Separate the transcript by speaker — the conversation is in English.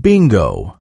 Speaker 1: Bingo.